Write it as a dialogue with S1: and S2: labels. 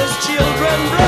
S1: father's children.